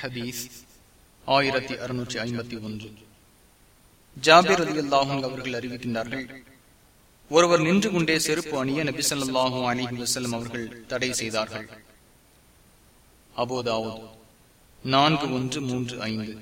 ஹதீஸ் ஆயிரத்தி அறுநூற்றி ஐம்பத்தி ஒன்று. ஜாபிர் அலி அல்லாஹும் அவர்கள் அறிவிக்கின்றார்கள். ஒருவர் நின்று கொண்டே செருப்பு அணிய நபி சொல்லாஹும் அலிஹி அவர்கள் தடை செய்தார்கள். அபோதாவோ நான்கு ஒன்று மூன்று ஐந்து.